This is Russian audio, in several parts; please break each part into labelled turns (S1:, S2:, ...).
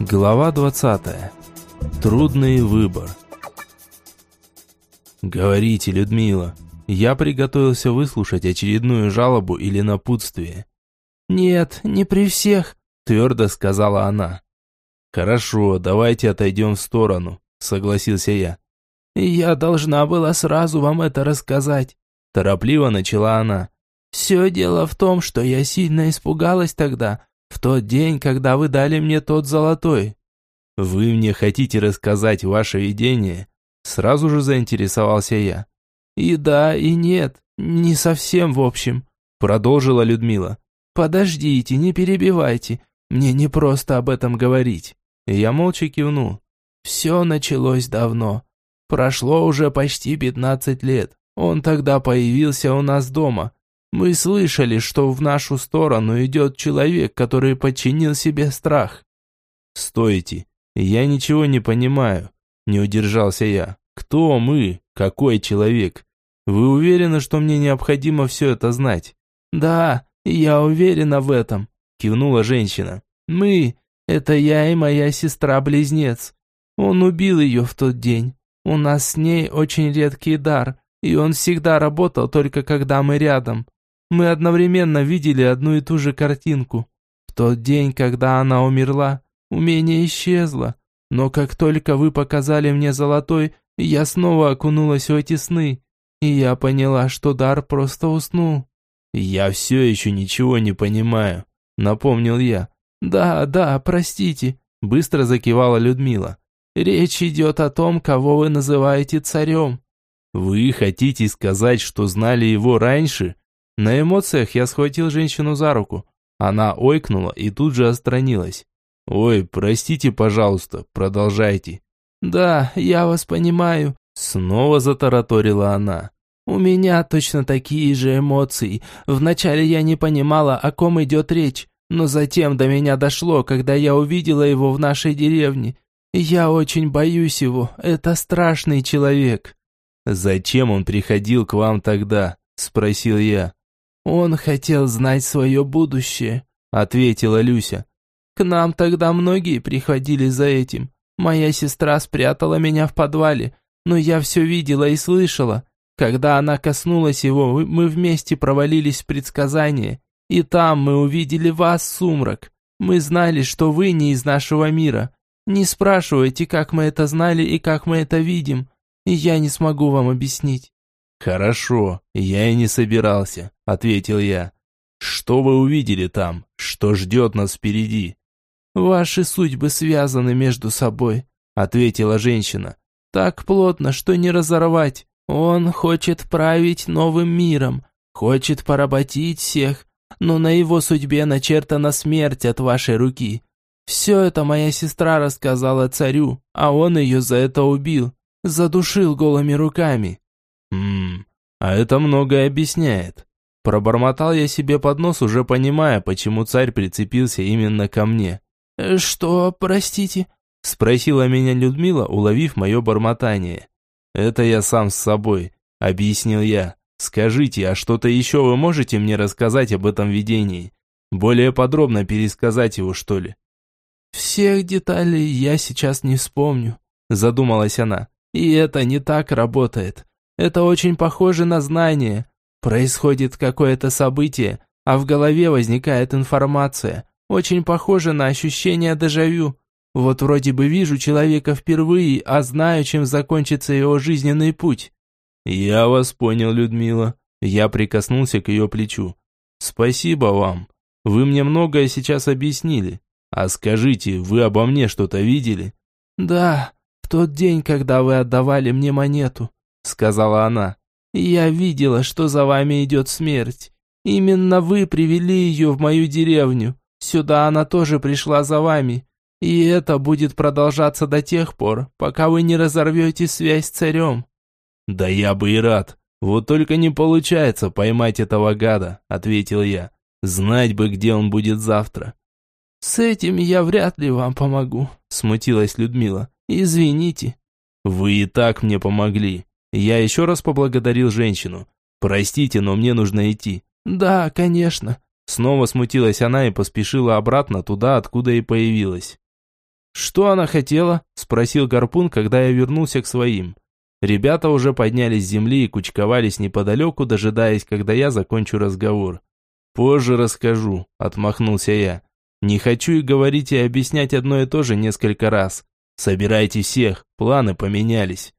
S1: Глава 20. Трудный выбор. Говорите, Людмила. Я приготовился выслушать очередную жалобу или напутствие.
S2: Нет, не при всех, твердо сказала она.
S1: Хорошо, давайте отойдем в сторону, согласился я.
S2: Я должна была сразу вам это рассказать, торопливо начала она. Все дело в том, что я сильно испугалась тогда, в тот день, когда вы дали мне тот золотой.
S1: Вы мне хотите рассказать ваше видение? Сразу же заинтересовался я.
S2: И да, и нет, не совсем в общем, продолжила Людмила. Подождите, не перебивайте, мне не просто об этом говорить. Я молча кивнул. Все началось давно. Прошло уже почти пятнадцать лет. Он тогда появился у нас дома. Мы слышали, что в нашу сторону идет человек, который подчинил себе страх.
S1: Стойте, я ничего не понимаю. Не удержался я. Кто мы? Какой человек? Вы уверены, что мне необходимо все это знать?
S2: Да, я уверена в этом, кивнула женщина. Мы, это я и моя сестра-близнец. Он убил ее в тот день. У нас с ней очень редкий дар, и он всегда работал только когда мы рядом. Мы одновременно видели одну и ту же картинку. В тот день, когда она умерла, умение исчезло. Но как только вы показали мне золотой, я снова окунулась в эти сны. И я поняла, что дар просто уснул.
S1: «Я все еще ничего не понимаю», — напомнил я.
S2: «Да, да, простите», — быстро закивала Людмила. «Речь идет о том, кого вы называете царем».
S1: «Вы хотите сказать, что знали его раньше?» На эмоциях я схватил женщину за руку. Она ойкнула и тут же отстранилась. «Ой, простите, пожалуйста, продолжайте».
S2: «Да, я вас понимаю», — снова затараторила она. «У меня точно такие же эмоции. Вначале я не понимала, о ком идет речь, но затем до меня дошло, когда я увидела его в нашей деревне. Я очень боюсь его, это страшный человек».
S1: «Зачем он приходил к вам тогда?» – спросил я.
S2: «Он хотел знать свое будущее», — ответила Люся. «К нам тогда многие приходили за этим. Моя сестра спрятала меня в подвале, но я все видела и слышала. Когда она коснулась его, мы вместе провалились в предсказание, и там мы увидели вас, сумрак. Мы знали, что вы не из нашего мира. Не спрашивайте, как мы это знали и как мы это видим, я не смогу вам объяснить.
S1: «Хорошо, я и не собирался», — ответил я. «Что вы увидели там? Что ждет нас впереди?»
S2: «Ваши судьбы связаны между собой», — ответила женщина. «Так плотно, что не разорвать. Он хочет править новым миром, хочет поработить всех, но на его судьбе начертана смерть от вашей руки. Все это моя сестра рассказала царю, а он ее за это убил, задушил голыми руками.
S1: «Ммм, а это многое объясняет». Пробормотал я себе под нос, уже понимая, почему царь прицепился именно ко мне.
S2: «Э, «Что, простите?»
S1: – спросила меня Людмила, уловив мое бормотание. «Это я сам с собой», – объяснил я. «Скажите, а что-то еще вы можете мне рассказать об этом видении? Более подробно пересказать его, что ли?»
S2: «Всех деталей я сейчас не вспомню», – задумалась она. «И это не так работает. Это очень похоже на знание. Происходит какое-то событие, а в голове возникает информация. Очень похоже на ощущение дежавю. Вот вроде бы вижу человека впервые, а знаю, чем закончится его жизненный путь.
S1: Я вас понял, Людмила. Я прикоснулся к ее плечу. Спасибо вам. Вы мне многое сейчас объяснили. А скажите, вы обо мне что-то видели?
S2: Да, в тот день, когда вы отдавали мне монету. — сказала она. «Я видела, что за вами идет смерть. Именно вы привели ее в мою деревню. Сюда она тоже пришла за вами. И это будет продолжаться до тех пор, пока вы не разорвете связь с царем».
S1: «Да я бы и рад. Вот только не получается поймать этого гада», — ответил я. «Знать бы, где он будет завтра».
S2: «С этим я вряд ли вам помогу», — смутилась Людмила. «Извините».
S1: «Вы и так мне помогли. Я еще раз поблагодарил женщину. «Простите, но мне нужно идти».
S2: «Да, конечно».
S1: Снова смутилась она и поспешила обратно туда, откуда и появилась. «Что она хотела?» – спросил Гарпун, когда я вернулся к своим. Ребята уже поднялись с земли и кучковались неподалеку, дожидаясь, когда я закончу разговор. «Позже расскажу», – отмахнулся я. «Не хочу и говорить и объяснять одно и то же несколько раз. Собирайте всех, планы поменялись».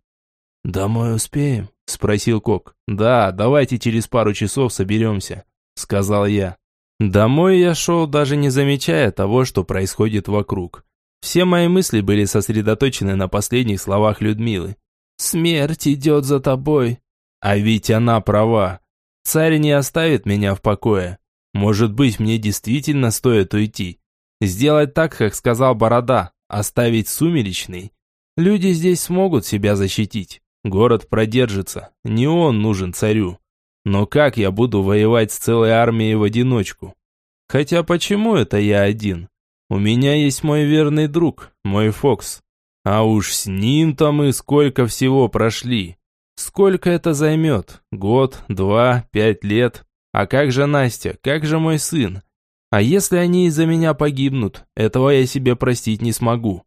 S2: «Домой успеем?» – спросил Кок.
S1: «Да, давайте через пару часов соберемся», – сказал я. Домой я шел, даже не замечая того, что происходит вокруг. Все мои мысли были сосредоточены на последних словах Людмилы. «Смерть идет за тобой». А ведь она права. Царь не оставит меня в покое. Может быть, мне действительно стоит уйти. Сделать так, как сказал Борода, оставить сумеречный. Люди здесь смогут себя защитить. Город продержится. Не он нужен царю. Но как я буду воевать с целой армией в одиночку? Хотя почему это я один? У меня есть мой верный друг, мой Фокс. А уж с ним-то мы сколько всего прошли. Сколько это займет? Год, два, пять лет? А как же Настя? Как же мой сын? А если они из-за меня погибнут? Этого я себе простить не смогу.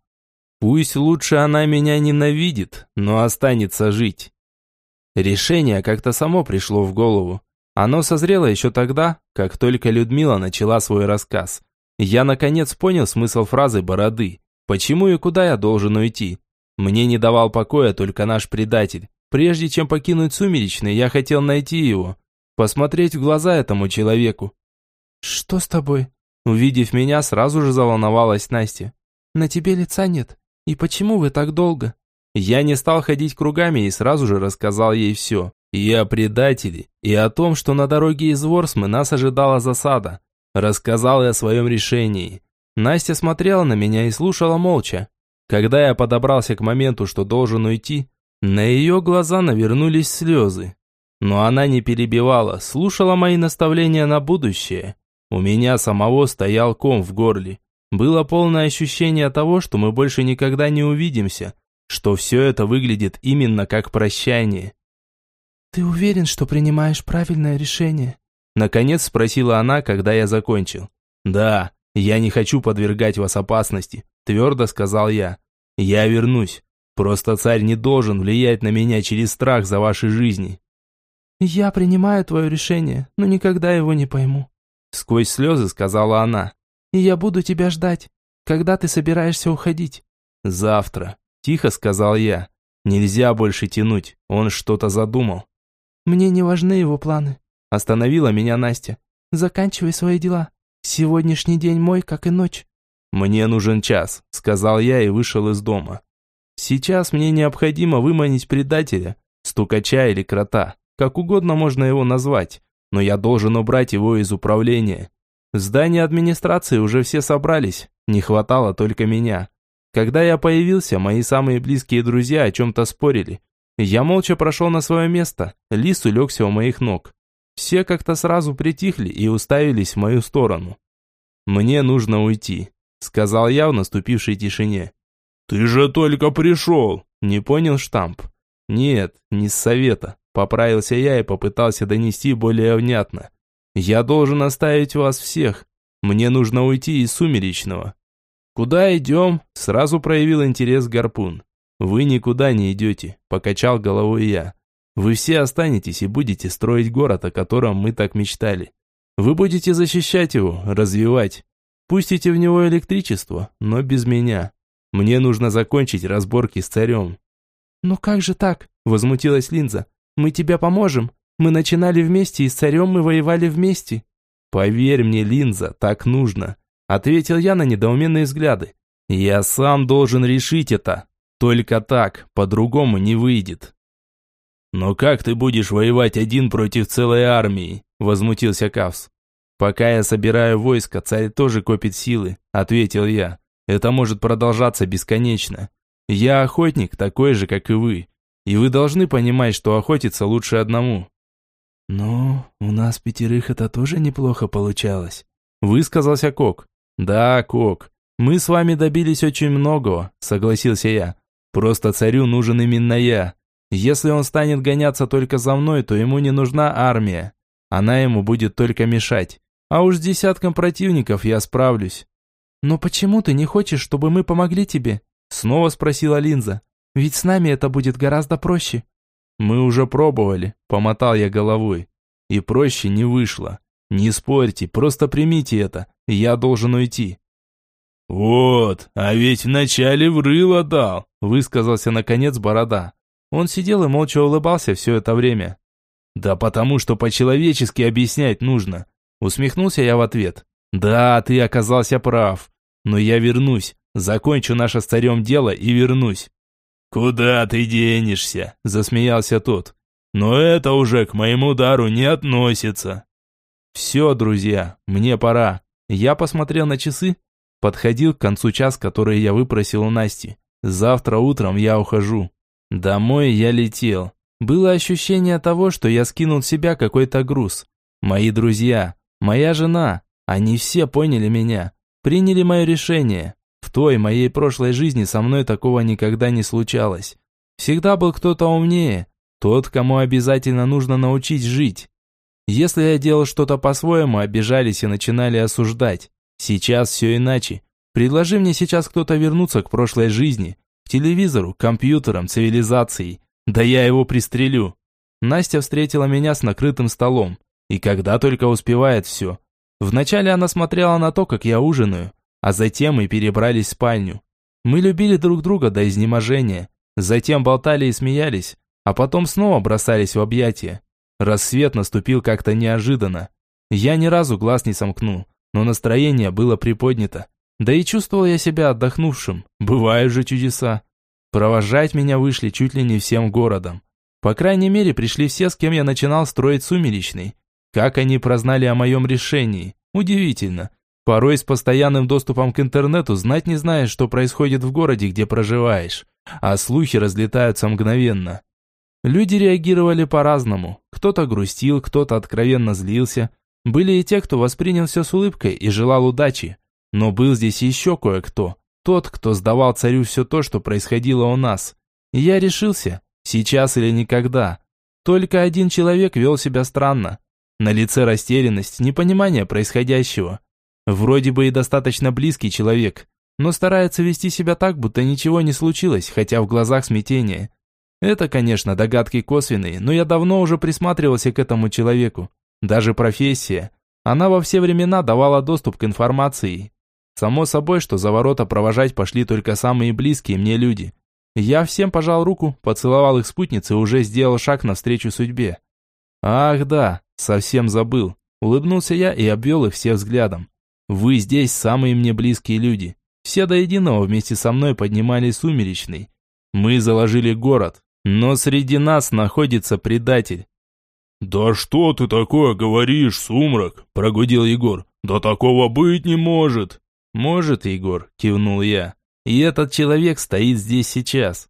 S1: Пусть лучше она меня ненавидит, но останется жить. Решение как-то само пришло в голову. Оно созрело еще тогда, как только Людмила начала свой рассказ. Я наконец понял смысл фразы «бороды». Почему и куда я должен уйти? Мне не давал покоя только наш предатель. Прежде чем покинуть Сумеречный, я хотел найти его. Посмотреть в глаза этому человеку.
S2: «Что с тобой?»
S1: Увидев меня, сразу же заволновалась Настя.
S2: «На тебе лица нет. И почему вы так долго?»
S1: Я не стал ходить кругами и сразу же рассказал ей все. И о предателе, и о том, что на дороге из Ворсмы нас ожидала засада. Рассказал я о своем решении. Настя смотрела на меня и слушала молча. Когда я подобрался к моменту, что должен уйти, на ее глаза навернулись слезы. Но она не перебивала, слушала мои наставления на будущее. У меня самого стоял ком в горле. Было полное ощущение того, что мы больше никогда не увидимся, что все это выглядит именно как прощание.
S2: «Ты уверен, что принимаешь правильное решение?»
S1: Наконец спросила она, когда я закончил. «Да, я не хочу подвергать вас опасности», твердо сказал я. «Я вернусь. Просто царь не должен влиять на меня через страх за ваши жизни».
S2: «Я принимаю твое решение, но никогда его не пойму»,
S1: сквозь слезы сказала она.
S2: «И я буду тебя ждать. Когда ты собираешься уходить?»
S1: «Завтра», тихо сказал я. «Нельзя больше тянуть, он что-то задумал».
S2: «Мне не важны его планы», Остановила меня Настя. «Заканчивай свои дела. Сегодняшний день мой, как и ночь».
S1: «Мне нужен час», — сказал я и вышел из дома. «Сейчас мне необходимо выманить предателя, стукача или крота, как угодно можно его назвать, но я должен убрать его из управления. В здании администрации уже все собрались, не хватало только меня. Когда я появился, мои самые близкие друзья о чем-то спорили. Я молча прошел на свое место, лис улегся у моих ног. Все как-то сразу притихли и уставились в мою сторону. «Мне нужно уйти», — сказал я в наступившей тишине.
S3: «Ты же только пришел!»
S1: — не понял штамп. «Нет, не с совета», — поправился я и попытался донести более внятно. «Я должен оставить вас всех. Мне нужно уйти из Сумеречного». «Куда идем?» — сразу проявил интерес Гарпун. «Вы никуда не идете», — покачал головой я. Вы все останетесь и будете строить город, о котором мы так мечтали. Вы будете защищать его, развивать. Пустите в него электричество, но без меня. Мне нужно закончить разборки с царем».
S2: «Ну как же так?» – возмутилась Линза. «Мы тебе поможем. Мы начинали вместе, и с царем мы воевали вместе».
S1: «Поверь мне, Линза, так нужно», – ответил я на недоуменные взгляды. «Я сам должен решить это. Только так, по-другому не выйдет». «Но как ты будешь воевать один против целой армии?» – возмутился Кавс. «Пока я собираю войско, царь тоже копит силы», – ответил я. «Это может продолжаться бесконечно. Я охотник, такой же, как и вы. И вы должны понимать, что охотиться лучше одному».
S2: «Ну, у нас пятерых это тоже неплохо получалось», –
S1: высказался Кок. «Да, Кок, мы с вами добились очень многого», – согласился я. «Просто царю нужен именно я. Если он станет гоняться только за мной, то ему не нужна армия. Она ему будет только мешать. А уж с десятком противников я справлюсь.
S2: «Но почему ты не хочешь, чтобы мы помогли тебе?» Снова спросила Линза. «Ведь с нами это будет гораздо проще».
S1: «Мы уже пробовали», – помотал я головой. «И проще не вышло. Не спорьте, просто примите это. Я должен уйти».
S3: «Вот, а ведь вначале врыло дал», –
S1: высказался наконец Борода. Он сидел и молча улыбался все это время. «Да потому что по-человечески объяснять нужно», – усмехнулся я в ответ. «Да, ты оказался прав. Но я вернусь, закончу наше с царем дело и вернусь».
S3: «Куда ты денешься?» – засмеялся тот. «Но это уже к моему дару не относится».
S1: «Все, друзья, мне пора». Я посмотрел на часы Подходил к концу час, который я выпросил у Насти. Завтра утром я ухожу. Домой я летел. Было ощущение того, что я скинул с себя какой-то груз. Мои друзья, моя жена, они все поняли меня, приняли мое решение. В той моей прошлой жизни со мной такого никогда не случалось. Всегда был кто-то умнее, тот, кому обязательно нужно научить жить. Если я делал что-то по-своему, обижались и начинали осуждать. Сейчас все иначе. Предложи мне сейчас кто-то вернуться к прошлой жизни, к телевизору, компьютерам, цивилизации. Да я его пристрелю. Настя встретила меня с накрытым столом. И когда только успевает все. Вначале она смотрела на то, как я ужинаю, а затем мы перебрались в спальню. Мы любили друг друга до изнеможения. Затем болтали и смеялись, а потом снова бросались в объятия. Рассвет наступил как-то неожиданно. Я ни разу глаз не сомкнул но настроение было приподнято. Да и чувствовал я себя отдохнувшим. Бывают же чудеса. Провожать меня вышли чуть ли не всем городом. По крайней мере, пришли все, с кем я начинал строить сумеречный. Как они прознали о моем решении? Удивительно. Порой с постоянным доступом к интернету знать не знаешь, что происходит в городе, где проживаешь. А слухи разлетаются мгновенно. Люди реагировали по-разному. Кто-то грустил, кто-то откровенно злился, были и те, кто воспринял все с улыбкой и желал удачи. Но был здесь еще кое-кто. Тот, кто сдавал царю все то, что происходило у нас. Я решился, сейчас или никогда. Только один человек вел себя странно. На лице растерянность, непонимание происходящего. Вроде бы и достаточно близкий человек, но старается вести себя так, будто ничего не случилось, хотя в глазах смятение. Это, конечно, догадки косвенные, но я давно уже присматривался к этому человеку. Даже профессия. Она во все времена давала доступ к информации. Само собой, что за ворота провожать пошли только самые близкие мне люди. Я всем пожал руку, поцеловал их спутницы и уже сделал шаг навстречу судьбе. Ах да, совсем забыл. Улыбнулся я и обвел их все взглядом. Вы здесь самые мне близкие люди. Все до единого вместе со мной поднимали сумеречный. Мы заложили город, но среди нас находится предатель.
S3: «Да что ты такое говоришь, сумрак?» – прогудел Егор. «Да такого быть не может!»
S1: «Может, Егор», – кивнул я. «И этот человек стоит здесь сейчас».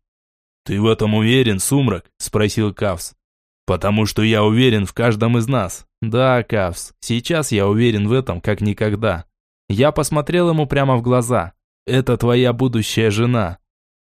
S3: «Ты в этом уверен, сумрак?» – спросил Кавс. «Потому что я уверен в каждом из нас».
S1: «Да, Кавс, сейчас я уверен в этом, как никогда». Я посмотрел ему прямо в глаза. «Это твоя будущая жена».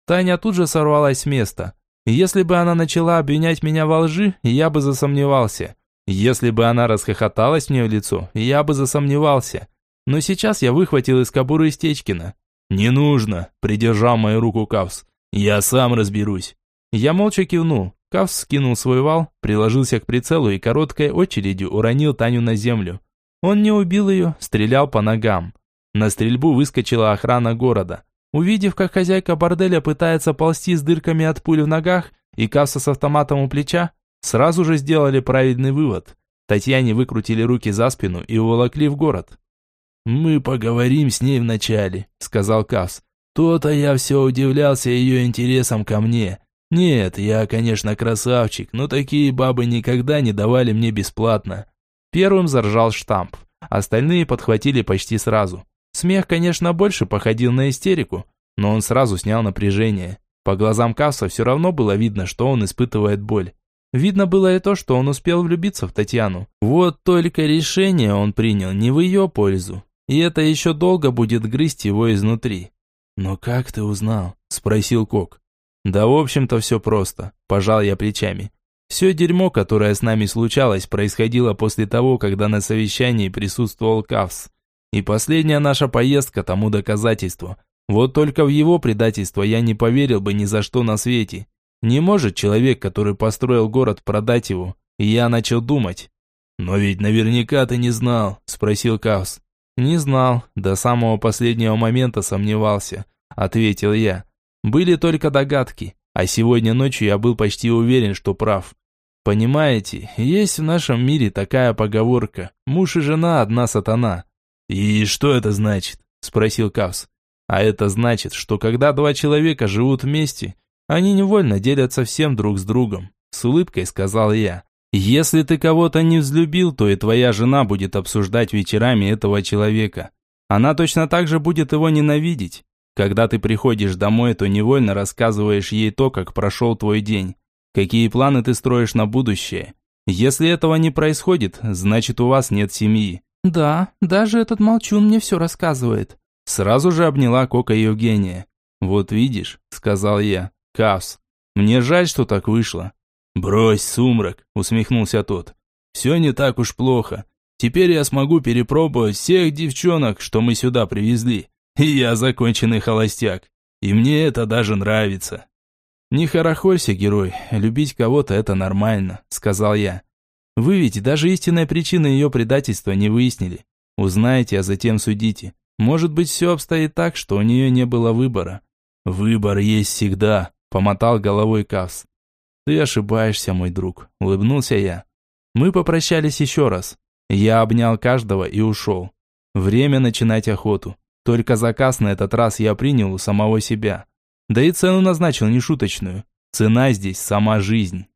S1: Таня тут же сорвалась с места. Если бы она начала обвинять меня во лжи, я бы засомневался. Если бы она расхохоталась мне в лицо, я бы засомневался. Но сейчас я выхватил из кобуры Стечкина. «Не нужно», – придержал мою руку Кавс. «Я сам разберусь». Я молча кивнул. Кавс скинул свой вал, приложился к прицелу и короткой очередью уронил Таню на землю. Он не убил ее, стрелял по ногам. На стрельбу выскочила охрана города. Увидев, как хозяйка борделя пытается ползти с дырками от пуль в ногах и касса с автоматом у плеча, сразу же сделали правильный вывод. Татьяне выкрутили руки за спину и уволокли в город. «Мы поговорим с ней вначале», — сказал Кавс. «То-то я все удивлялся ее интересом ко мне. Нет, я, конечно, красавчик, но такие бабы никогда не давали мне бесплатно». Первым заржал штамп. Остальные подхватили почти сразу. Смех, конечно, больше походил на истерику, но он сразу снял напряжение. По глазам Касса все равно было видно, что он испытывает боль. Видно было и то, что он успел влюбиться в Татьяну. Вот только решение он принял не в ее пользу. И это еще долго будет грызть его изнутри. «Но как ты узнал?» – спросил Кок. «Да в общем-то все просто», – пожал я плечами. Все дерьмо, которое с нами случалось, происходило после того, когда на совещании присутствовал Кавс. И последняя наша поездка тому доказательство. Вот только в его предательство я не поверил бы ни за что на свете. Не может человек, который построил город, продать его. И я начал думать. «Но ведь наверняка ты не знал», – спросил Каус. «Не знал, до самого последнего момента сомневался», – ответил я. «Были только догадки, а сегодня ночью я был почти уверен, что прав. Понимаете, есть в нашем мире такая поговорка «муж и жена одна сатана».
S3: «И что это значит?» – спросил Кавс.
S1: «А это значит, что когда два человека живут вместе, они невольно делятся всем друг с другом», – с улыбкой сказал я. Если ты кого-то не взлюбил, то и твоя жена будет обсуждать вечерами этого человека. Она точно так же будет его ненавидеть. Когда ты приходишь домой, то невольно рассказываешь ей то, как прошел твой день. Какие планы ты строишь на будущее. Если этого не происходит, значит у вас нет семьи.
S2: Да, даже этот молчун мне все рассказывает.
S1: Сразу же обняла Кока Евгения. Вот видишь, сказал я, Кавс, мне жаль, что так вышло.
S3: «Брось, сумрак», — усмехнулся тот. «Все не так уж плохо. Теперь я смогу перепробовать всех девчонок, что мы сюда привезли. И я законченный холостяк. И мне это даже нравится».
S1: «Не хорохорься, герой, любить кого-то это нормально», — сказал я. «Вы ведь даже истинной причины ее предательства не выяснили. Узнаете, а затем судите. Может быть, все обстоит так, что у нее не было выбора».
S3: «Выбор есть всегда», — помотал головой Кавс.
S1: «Ты ошибаешься, мой друг», – улыбнулся я. Мы попрощались еще раз. Я обнял каждого и ушел. Время начинать охоту. Только заказ на этот раз я принял у самого себя. Да и цену назначил нешуточную. Цена здесь сама жизнь.